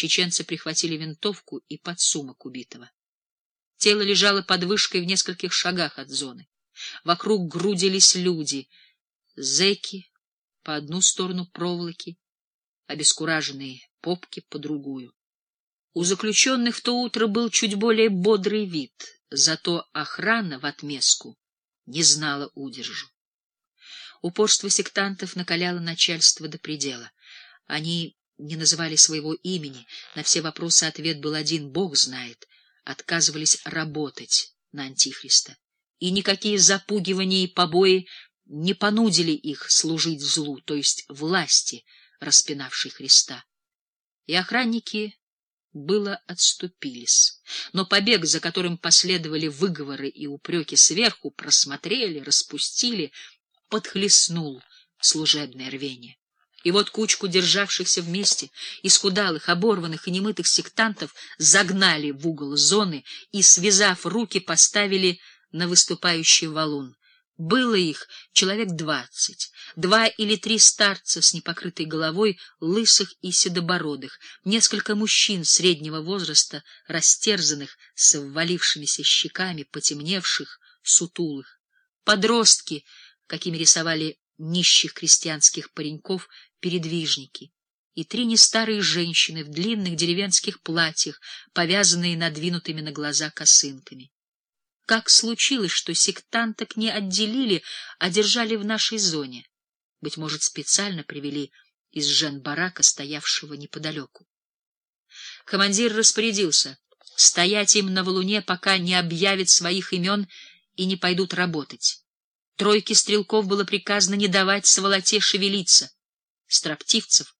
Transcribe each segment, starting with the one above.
Чеченцы прихватили винтовку и подсумок убитого. Тело лежало под вышкой в нескольких шагах от зоны. Вокруг грудились люди, зэки по одну сторону проволоки, обескураженные попки по другую. У заключенных в то утро был чуть более бодрый вид, зато охрана в отместку не знала удержу. Упорство сектантов накаляло начальство до предела. Они не называли своего имени, на все вопросы ответ был один — Бог знает, отказывались работать на Антихриста. И никакие запугивания и побои не понудили их служить злу, то есть власти, распинавшей Христа. И охранники было отступились. Но побег, за которым последовали выговоры и упреки сверху, просмотрели, распустили, подхлестнул служебное рвение. И вот кучку державшихся вместе, исхудалых, оборванных и немытых сектантов загнали в угол зоны и, связав руки, поставили на выступающий валун. Было их человек двадцать, два или три старца с непокрытой головой, лысых и седобородых, несколько мужчин среднего возраста, растерзанных, с ввалившимися щеками, потемневших, сутулых, подростки, какими рисовали нищих крестьянских пареньков передвижники, и три нестарые женщины в длинных деревенских платьях, повязанные надвинутыми на глаза косынками. Как случилось, что сектанток не отделили, а держали в нашей зоне? Быть может, специально привели из жен-барака, стоявшего неподалеку. Командир распорядился стоять им на валуне, пока не объявят своих имен и не пойдут работать. Тройке стрелков было приказано не давать сволоте шевелиться. Строптивцев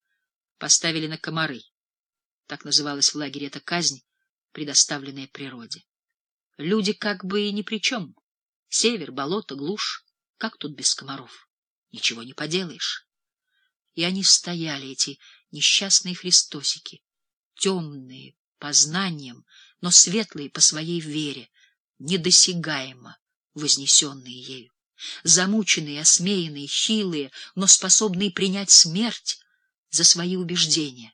поставили на комары. Так называлась в лагере эта казнь, предоставленная природе. Люди как бы и ни при чем. Север, болото, глушь. Как тут без комаров? Ничего не поделаешь. И они стояли, эти несчастные христосики, темные по знаниям, но светлые по своей вере, недосягаемо вознесенные ею, замученные, осмеянные, хилые, но способные принять смерть за свои убеждения.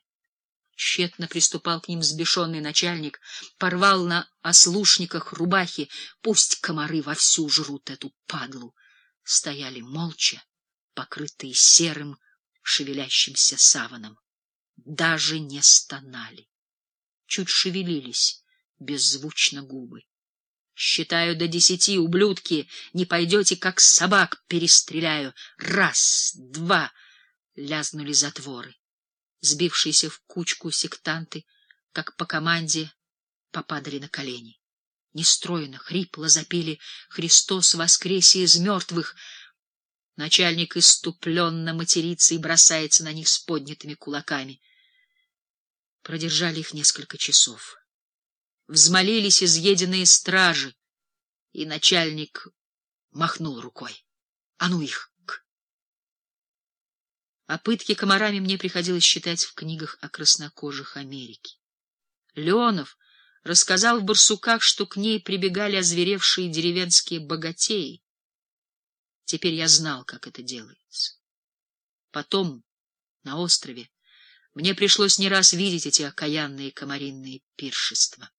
Тщетно приступал к ним взбешенный начальник, порвал на ослушниках рубахи, пусть комары вовсю жрут эту падлу. Стояли молча, покрытые серым, шевелящимся саваном. Даже не стонали. Чуть шевелились беззвучно губы. Считаю до десяти, ублюдки, не пойдете, как собак перестреляю. Раз, два, лязнули затворы сбившиеся в кучку сектанты, как по команде, попадали на колени. Нестройно, хрипло запели «Христос воскресе из мертвых!» Начальник иступленно матерится и бросается на них с поднятыми кулаками. Продержали их несколько часов. Взмолились изъеденные стражи, и начальник махнул рукой. — А ну их! О пытке комарами мне приходилось читать в книгах о краснокожих Америки. Леонов рассказал в «Барсуках», что к ней прибегали озверевшие деревенские богатеи. Теперь я знал, как это делается. Потом, на острове, мне пришлось не раз видеть эти окаянные комаринные пиршества.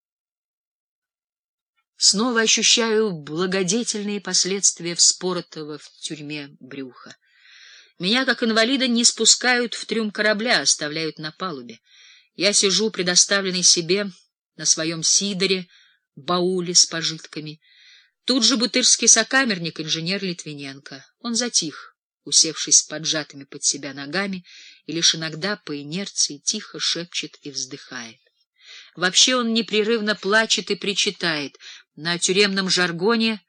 Снова ощущаю благодетельные последствия вспоротого в тюрьме брюха. Меня, как инвалида, не спускают в трюм корабля, оставляют на палубе. Я сижу, предоставленный себе, на своем сидоре, бауле с пожитками. Тут же бутырский сокамерник, инженер Литвиненко. Он затих, усевшись поджатыми под себя ногами, и лишь иногда по инерции тихо шепчет и вздыхает. Вообще он непрерывно плачет и причитает. На тюремном жаргоне